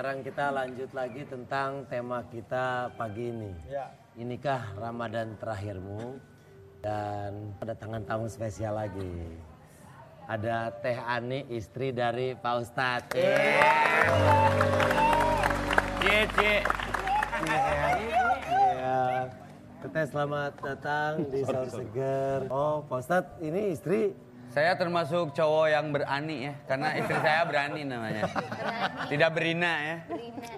Sekarang kita lanjut lagi tentang tema kita pagi ini. Ya. Inikah Ramadan terakhirmu? Dan kedatangan tamu spesial lagi. Ada Teh Ani, istri dari Pak Ustadz. Cie, cie. Iya. Teteh selamat datang di Sahur Seger. Oh, Pak Ustadz ini istri Saya termasuk cowok yang berani ya, karena istri saya berani namanya. Tidak berina ya.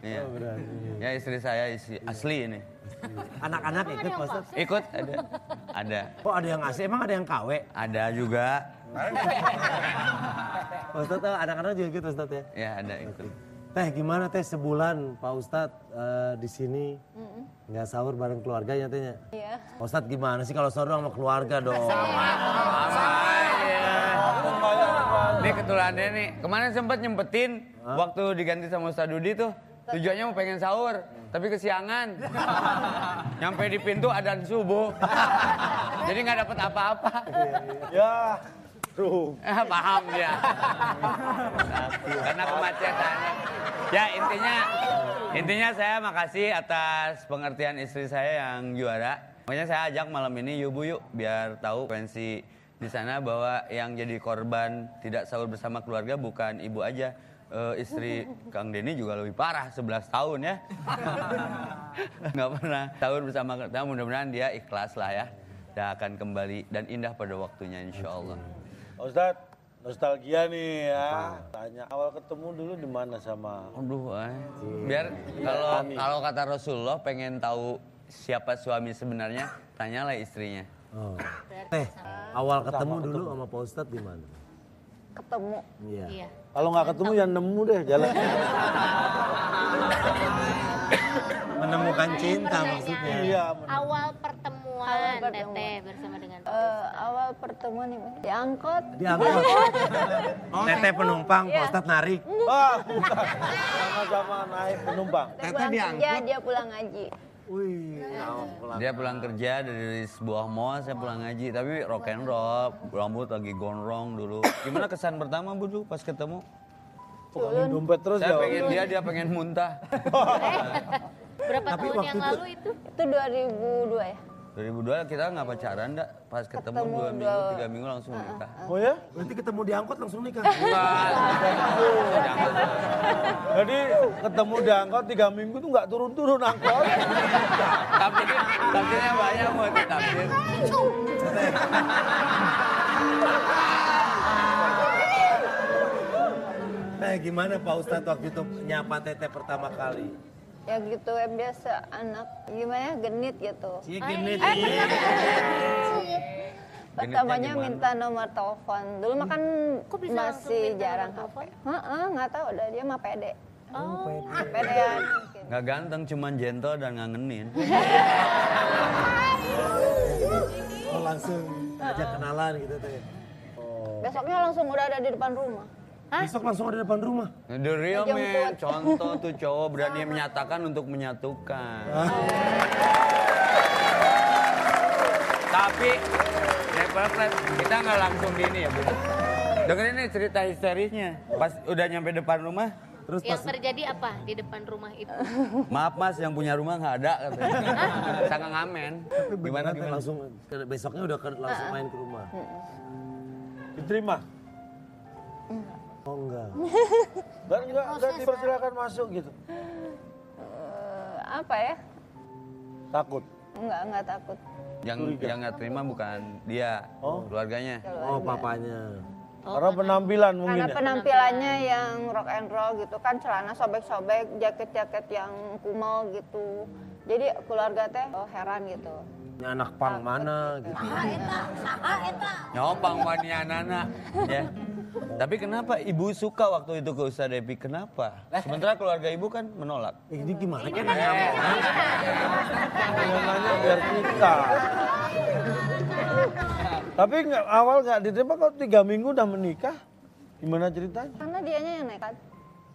Iya. Oh, berani. Ya istri saya isi, asli ini. Anak-anak ikut Pak Ustadz? Ikut ada, ada, Oh ada yang ngasih, emang ada yang KW? ada juga. Ustadz oh, anak-anak juga ikut Pak Ustadz ya? Ya ada ikut. Teh gimana teh sebulan Pak Ustadz eh, di sini nggak sahur bareng keluarganya tehnya? Iya. Pak Ustadz gimana sih kalau sahur sama keluarga dong? Ini ketulannya nih, kemarin sempat nyempetin waktu diganti sama Ustaz Dudi tuh. Tujuannya mau pengen sahur, tapi kesiangan. Nyampe di pintu adan subuh. Jadi nggak dapet apa-apa. Ya. Tuh. Eh, paham dia. Karena kemacetan. Ya intinya intinya saya makasih atas pengertian istri saya yang juara. Makanya saya ajak malam ini yuk bu yuk biar tahu pensi di sana bahwa yang jadi korban tidak sahur bersama keluarga bukan ibu aja. Eh, istri Kang Denny juga lebih parah 11 tahun ya. Nggak pernah sahur bersama keluarga. Mudah-mudahan dia ikhlas lah ya. Dan akan kembali dan indah pada waktunya insya Allah. Ustaz, nostalgia nih ya. Tanya awal ketemu dulu di mana sama Aduh, eh. biar kalau kalau kata Rasulullah pengen tahu siapa suami sebenarnya, tanyalah istrinya. Oh. Teh awal ketemu dulu sama Pak Ustadz di mana? Ketemu. Iya. Iya. Kalau nggak ketemu ya nemu deh jalan. Menemukan cinta maksudnya. Iya. Awal pertemuan, Awal pertemuan. Teteh bersama dengan Eh, awal pertemuan ini diangkut. Diangkut. Oh, teteh penumpang, Pak Ustadz narik. Ah, bukan. Sama-sama naik penumpang. Saya pulang kerja, dia pulang ngaji. Wih, nah, pulang. Dia pulang kerja dari sebuah mall, saya pulang ngaji, tapi rock and roll, rambut lagi gondrong dulu. Gimana kesan pertama Bu dulu pas ketemu? Bukan dompet terus Saya ya. pengen dia, dia pengen muntah. berapa Tapi tahun yang itu- lalu itu? Itu 2002 ya? 2002 kita nggak pacaran dak, pas ketemu, Ketemu dua minggu, dua- tiga minggu langsung nikah. Oh ya? Nanti ketemu di angkot langsung nikah. Enggak, jangan. Jadi ketemu di angkot tiga minggu tuh nggak turun-turun angkot. Tapi tafsirnya banyak mau tafsir. Teh gimana Pak Ustadz waktu itu nyapa teteh pertama kali? Ya gitu ya biasa anak gimana ya genit gitu. Iya gini Pertamanya gimana? minta nomor telepon. Dulu mah kan Kok bisa langsung masih minta jarang nomor HP. Heeh, nggak tahu dah dia mah pede. Oh, Pedean. mungkin. Nggak ganteng, cuman gentle dan ngangenin. Oh langsung ajak kenalan gitu teh. Besoknya langsung udah ada di depan rumah. Besok langsung ada depan rumah. The real man, contoh tuh cowok berani menyatakan untuk menyatukan. Tapi, never flat, kita nggak langsung gini ya, Bu. Dengerin nih cerita histerisnya. Pas udah nyampe depan rumah, Terus yang pas terjadi apa di depan rumah itu? maaf mas yang punya rumah nggak ada katanya. Sangat ngamen. Gimana gimana langsung besoknya udah ke- langsung main ke rumah. Diterima. Oh enggak. Dan nggak nggak dipersilakan masuk gitu. Eh, apa ya? Takut. Enggak, enggak takut. Yang yang nggak terima bukan dia, keluarganya. Oh papanya. Karena penampilan mungkin Karena ya. penampilannya yang rock and roll gitu kan celana sobek-sobek, jaket-jaket yang kumal gitu. Jadi keluarga teh oh, heran gitu. Ini anak pang mana gitu. Nyopang wani anak ya. Tapi kenapa ibu suka waktu itu ke Ustaz Devi? Kenapa? Sementara keluarga ibu kan menolak. Eh, Ini gimana kan nanya biar nikah. Tapi nggak awal nggak diterima kok tiga minggu udah menikah. Gimana ceritanya? Karena dianya yang nekat.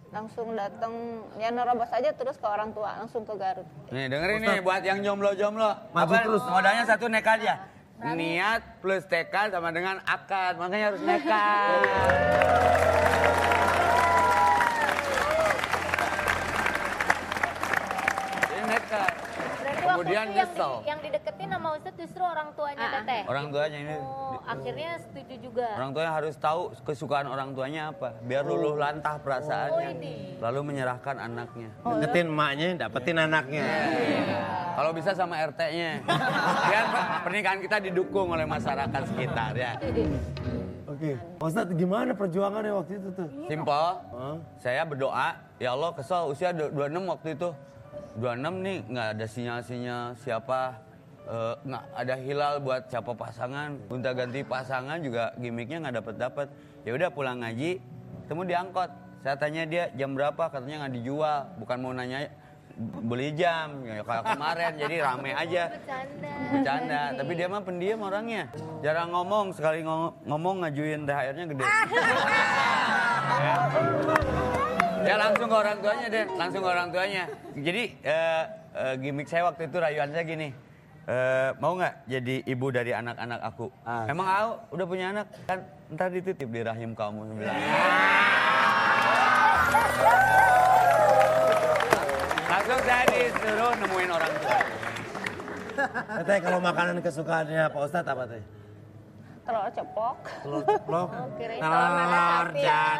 Langsung datang, ya nerobos aja terus ke orang tua, langsung ke Garut. Nih dengerin nih buat yang jomblo-jomblo. Maju Apa terus. modalnya satu nekat ya. Niat plus tekad sama dengan akad. Makanya harus nekat. Kemudian yang, di, yang dideketin sama Ustaz justru orang tuanya ah, ah. teteh. Orang tuanya ini. Oh, akhirnya setuju juga. Orang tuanya harus tahu kesukaan orang tuanya apa. Biar oh. luluh lantah perasaannya. Oh, ini. lalu menyerahkan anaknya. Oh, Deketin emaknya, dapetin anaknya. Yeah. Yeah. Kalau bisa sama RT-nya, biar pernikahan kita didukung oleh masyarakat sekitar ya. Oke. Pak Ustadz gimana perjuangannya waktu itu tuh? Simpel, Hah? saya berdoa, ya Allah kesel usia du- 26 waktu itu. 26 nih nggak ada sinyal-sinyal siapa, eh, nggak ada hilal buat siapa pasangan, gonta ganti pasangan juga gimmicknya nggak dapet dapet. Ya udah pulang ngaji, ketemu di angkot. Saya tanya dia jam berapa, katanya nggak dijual, bukan mau nanya beli jam, ya kayak kemarin, jadi rame aja. Bercanda. Bercanda, tapi dia mah pendiam orangnya. Jarang ngomong, sekali ngomong, ngomong ngajuin THR-nya gede. ya. Ya, langsung ke orang tuanya deh, langsung ke orang tuanya. Jadi eh, eh, gimmick saya waktu itu rayuan saya gini. eh, mau nggak jadi ibu dari anak-anak aku? Ah. Emang aku udah punya anak kan ntar dititip di rahim kamu bilang. disuruh nemuin orang tua. Teteh kalau makanan kesukaannya Pak Ustadz apa teh? Telur ceplok. Telur ceplok. Oh, Telur dadar.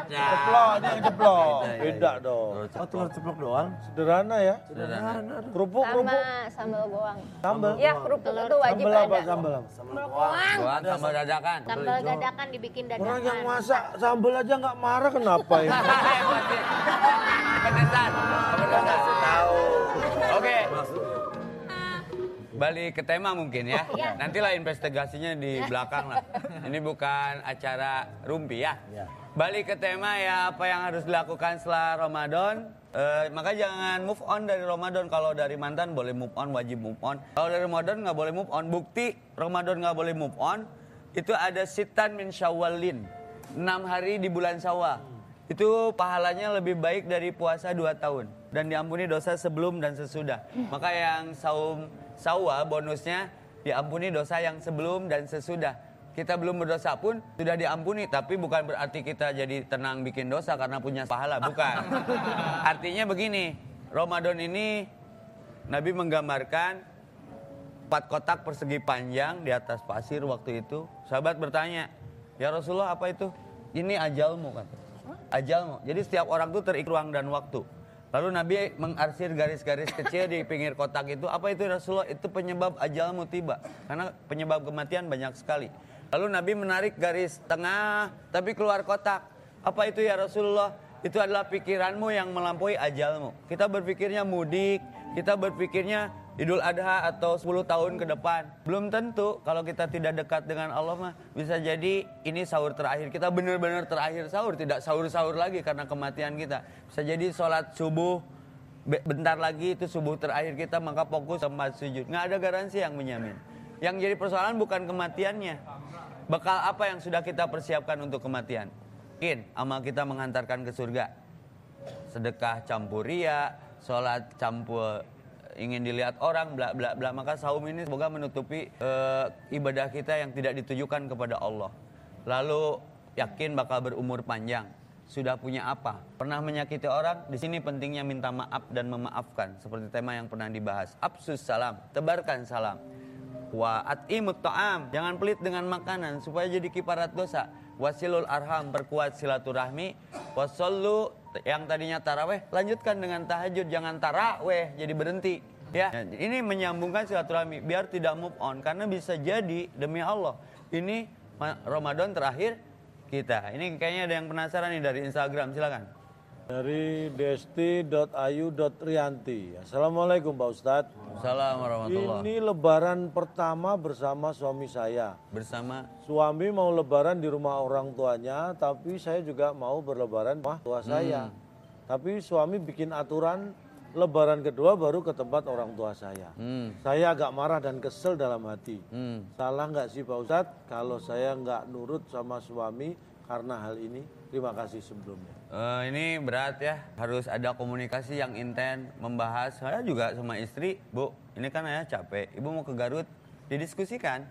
Ceplok, ini yang ceplok. Beda, ya, Beda iya. dong. Oh telur ceplok doang? Sederhana ya. Sederhana. Kerupuk, Sama kerupuk. sambal goang. Sambal. Ya, kerupuk itu wajib Sambal apa? ada. Sambal apa? Doang sama dadakan. Sambal dadakan dibikin dadakan. Orang yang masak sambal aja nggak marah kenapa ya? Pedesan. Balik ke tema mungkin ya. Nantilah investigasinya di belakang lah. Ini bukan acara rumpi ya. Iya. Balik ke tema ya apa yang harus dilakukan setelah Ramadan. Eh, maka jangan move on dari Ramadan. Kalau dari mantan boleh move on, wajib move on. Kalau dari Ramadan nggak boleh move on. Bukti Ramadan nggak boleh move on. Itu ada sitan min syawalin. 6 hari di bulan syawal. Itu pahalanya lebih baik dari puasa 2 tahun. Dan diampuni dosa sebelum dan sesudah. Maka yang saum sawa bonusnya diampuni dosa yang sebelum dan sesudah. Kita belum berdosa pun sudah diampuni, tapi bukan berarti kita jadi tenang bikin dosa karena punya pahala, bukan. Artinya begini, Ramadan ini Nabi menggambarkan empat kotak persegi panjang di atas pasir waktu itu. Sahabat bertanya, ya Rasulullah apa itu? Ini ajalmu kata. Ajalmu. Jadi setiap orang tuh terikat ruang dan waktu. Lalu Nabi mengarsir garis-garis kecil di pinggir kotak itu. Apa itu Rasulullah? Itu penyebab ajalmu tiba. Karena penyebab kematian banyak sekali. Lalu Nabi menarik garis tengah tapi keluar kotak. Apa itu ya Rasulullah? Itu adalah pikiranmu yang melampaui ajalmu. Kita berpikirnya mudik, kita berpikirnya Idul Adha atau 10 tahun ke depan. Belum tentu kalau kita tidak dekat dengan Allah mah bisa jadi ini sahur terakhir. Kita benar-benar terakhir sahur, tidak sahur-sahur lagi karena kematian kita. Bisa jadi sholat subuh be- bentar lagi itu subuh terakhir kita maka fokus tempat sujud. Nggak ada garansi yang menjamin. Yang jadi persoalan bukan kematiannya. Bekal apa yang sudah kita persiapkan untuk kematian? Mungkin amal kita mengantarkan ke surga sedekah campur ria, sholat campur ingin dilihat orang, bla bla bla. Maka saum ini semoga menutupi eh, ibadah kita yang tidak ditujukan kepada Allah. Lalu yakin bakal berumur panjang. Sudah punya apa? Pernah menyakiti orang? Di sini pentingnya minta maaf dan memaafkan. Seperti tema yang pernah dibahas. Absus salam, tebarkan salam. Wa atimut ta'am, jangan pelit dengan makanan supaya jadi kiparat dosa. Wasilul arham, perkuat silaturahmi. Wasallu yang tadinya taraweh, lanjutkan dengan tahajud, jangan taraweh jadi berhenti. Ya, ini menyambungkan silaturahmi biar tidak move on karena bisa jadi demi Allah ini ma- Ramadan terakhir kita. Ini kayaknya ada yang penasaran nih dari Instagram, silakan. Dari desti.ayu.rianti. Assalamualaikum Pak Ustadz. Assalamualaikum warahmatullahi Ini lebaran pertama bersama suami saya. bersama Suami mau lebaran di rumah orang tuanya, tapi saya juga mau berlebaran rumah tua saya. Tapi suami bikin aturan lebaran kedua baru ke tempat orang tua saya. hmm, Saya agak marah dan kesel dalam hati. hmm. Salah nggak sih Pak Ustadz kalau saya nggak nurut sama suami karena hal ini? Terima kasih sebelumnya. Eh, ini berat ya, harus ada komunikasi yang intens, membahas. Saya juga sama istri, Bu, ini kan ayah capek, Ibu mau ke Garut, didiskusikan.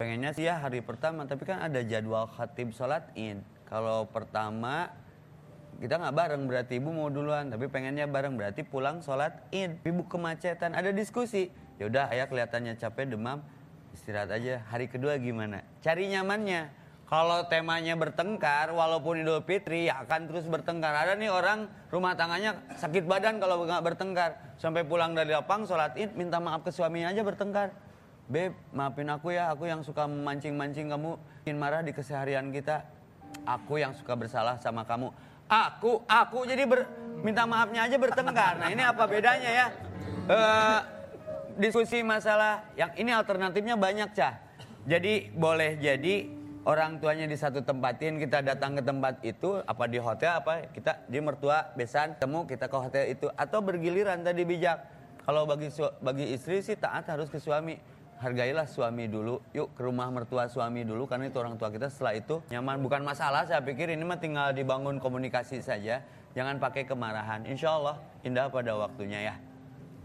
Pengennya sih ya hari pertama, tapi kan ada jadwal khatib sholat id. Kalau pertama, kita nggak bareng berarti Ibu mau duluan, tapi pengennya bareng berarti pulang sholat id. Ibu kemacetan, ada diskusi. Ya udah ayah kelihatannya capek demam, istirahat aja. Hari kedua gimana? Cari nyamannya. Kalau temanya bertengkar, walaupun Idul Fitri ya akan terus bertengkar. Ada nih orang rumah tangganya sakit badan kalau nggak bertengkar. Sampai pulang dari lapang, sholat id, minta maaf ke suaminya aja bertengkar. Beb, maafin aku ya, aku yang suka memancing-mancing kamu, bikin marah di keseharian kita. Aku yang suka bersalah sama kamu. Aku, aku jadi ber, minta maafnya aja bertengkar. Nah ini apa bedanya ya? Eh, diskusi masalah yang ini alternatifnya banyak cah. Jadi boleh jadi orang tuanya di satu tempatin kita datang ke tempat itu apa di hotel apa kita di mertua besan temu kita ke hotel itu atau bergiliran tadi bijak. Kalau bagi bagi istri sih taat harus ke suami. Hargailah suami dulu, yuk ke rumah mertua suami dulu karena itu orang tua kita setelah itu nyaman bukan masalah saya pikir ini mah tinggal dibangun komunikasi saja jangan pakai kemarahan insya Allah indah pada waktunya ya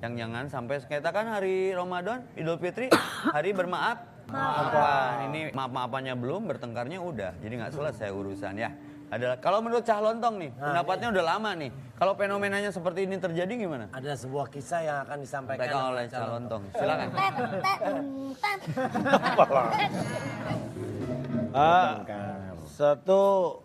yang jangan sampai kita kan hari Ramadan Idul Fitri hari bermaaf maafan ini maaf maafannya belum bertengkarnya udah. Jadi nggak selesai urusan ya. Adalah kalau menurut Cah Lontong nih pendapatnya udah lama nih. Kalau fenomenanya seperti ini terjadi gimana? Ada sebuah kisah yang akan disampaikan mereka oleh Cah Lontong. Silakan. Ah, satu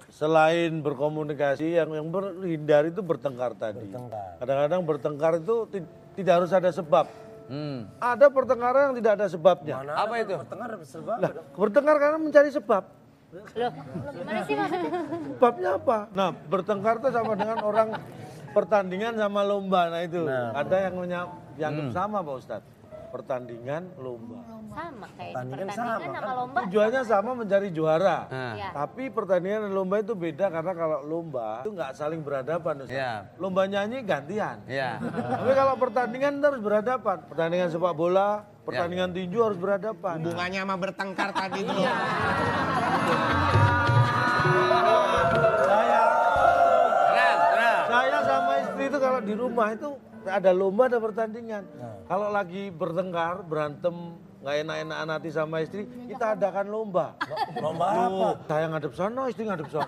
selain berkomunikasi yang yang berhindar itu bertengkar tadi. Bertengkar. Kadang-kadang bertengkar itu ti- tidak harus ada sebab. Hmm. Ada pertengkaran yang tidak ada sebabnya. Mana Apa itu? Bertengkar sebab. Lah, bertengkar karena mencari sebab. Loh, gimana sih maksudnya? Sebabnya apa? Nah, bertengkar itu sama dengan orang pertandingan sama lomba. Nah itu ada yang menya- dianggap sama Pak Ustadz. Pertandingan lomba. Sama kayak Pertandingan pertandingan sama, sama kan? lomba. Tujuannya sama mencari juara. Nah. Ya. Tapi pertandingan dan lomba itu beda karena kalau lomba itu nggak saling berhadapan. Ustaz. Iya. Lomba nyanyi gantian. ya Tapi kalau pertandingan harus berhadapan. Pertandingan sepak bola, pertandingan tinju harus berhadapan. Hubungannya sama bertengkar tadi itu loh. Saya, sama istri itu kalau di rumah itu ada lomba ada pertandingan. Kalau lagi bertengkar, berantem, nggak enak-enakan hati sama istri, kita adakan lomba. Lomba apa? Saya ngadep sana, istri ngadep sana.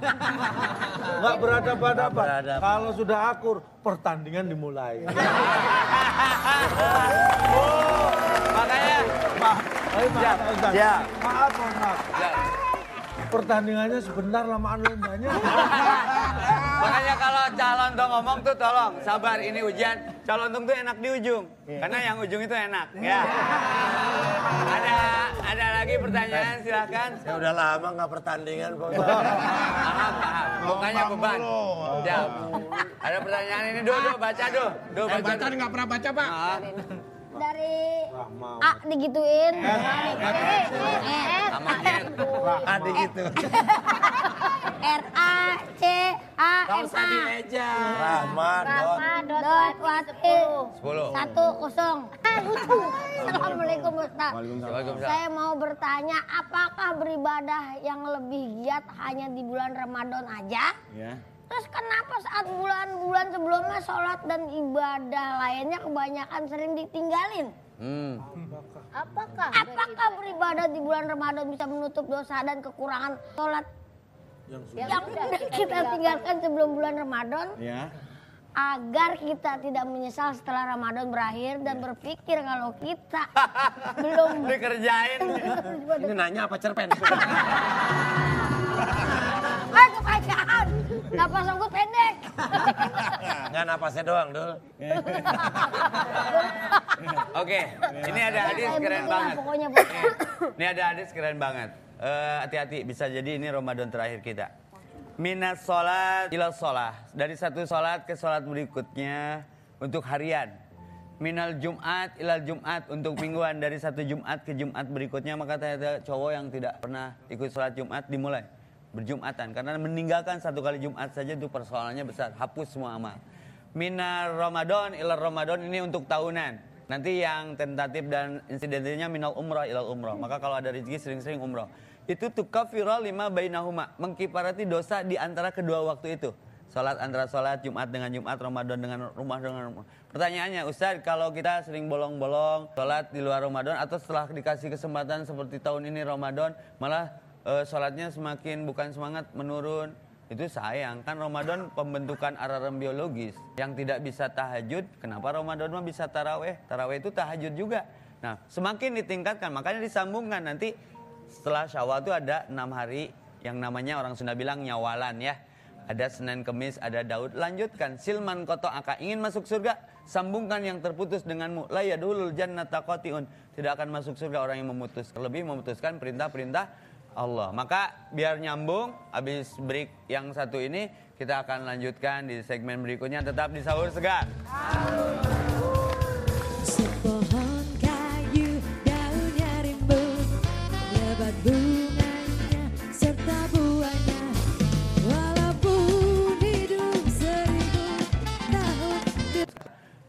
Nggak berhadapan-hadapan. berhadapan. Kalau sudah akur, pertandingan dimulai. makanya Maaf. Ya. Maaf, maaf. ya, Pertandingannya sebentar, lamaan lombanya. makanya kalau calon tuh ngomong tuh tolong sabar ini ujian calon tuh tuh enak di ujung karena yang ujung itu enak ya ada ada lagi pertanyaan silahkan Saya udah lama nggak pertandingan paham paham. Bukannya beban. ya ada pertanyaan ini do do baca do do Eh, baca baca nggak pernah baca pak. Ah, dari. A digituin. sama Ken. Adik itu. R A C A M A. dieja. Rahmat. Dot. Watil 10 satu kosong. Assalamualaikum Ustaz. Waalaikumsalam Saya mau bertanya, apakah beribadah yang lebih giat hanya di bulan Ramadan aja? ya Terus kenapa saat bulan-bulan sebelumnya sholat dan ibadah lainnya kebanyakan sering ditinggalin? hmm. Apakah? Apakah beribadah di bulan Ramadan bisa menutup dosa dan kekurangan sholat yang sudah kita tinggalkan sebelum bulan Ramadan? ya Agar kita tidak menyesal setelah Ramadan berakhir dan berpikir kalau kita belum dikerjain Ini nanya apa cerpen? Ah, kebacakan. Napas aku pendek. Nggak napasnya doang, Dul. oke ini ada hadis keren banget pokoknya. Ini ada hadis keren banget. Eh, Hati-hati, bisa jadi ini Ramadan terakhir kita. Minas sholat ila sholat. Dari satu sholat ke sholat berikutnya untuk harian. Minal Jumat ilal Jumat untuk mingguan dari satu Jumat ke Jumat berikutnya maka ternyata cowok yang tidak pernah ikut sholat Jumat dimulai berjumatan karena meninggalkan satu kali Jumat saja itu persoalannya besar hapus semua amal. Minar Ramadan ilal Ramadan ini untuk tahunan. Nanti yang tentatif dan insidentilnya minal umrah ilal umrah. Maka kalau ada rezeki sering-sering umrah. Itu tukafira lima bainahuma. Mengkiparati dosa di antara kedua waktu itu. Salat antara salat Jumat dengan Jumat, Ramadan dengan rumah dengan rumah. Pertanyaannya, Ustaz, kalau kita sering bolong-bolong salat di luar Ramadan atau setelah dikasih kesempatan seperti tahun ini Ramadan, malah eh, salatnya semakin bukan semangat menurun. Itu sayang, kan Ramadan pembentukan alarm biologis. Yang tidak bisa tahajud, kenapa Ramadan mah bisa taraweh? Taraweh itu tahajud juga. Nah, semakin ditingkatkan, makanya disambungkan nanti setelah Syawal itu ada enam hari yang namanya orang Sunda bilang nyawalan ya. Ada Senin Kemis, ada Daud. Lanjutkan, silman koto aka. Ingin masuk surga, sambungkan yang terputus denganmu. La yadulul jannata qati'un. Tidak akan masuk surga orang yang memutus. Lebih memutuskan perintah-perintah Allah. Maka biar nyambung, habis break yang satu ini, kita akan lanjutkan di segmen berikutnya. Tetap di Sahur Segar.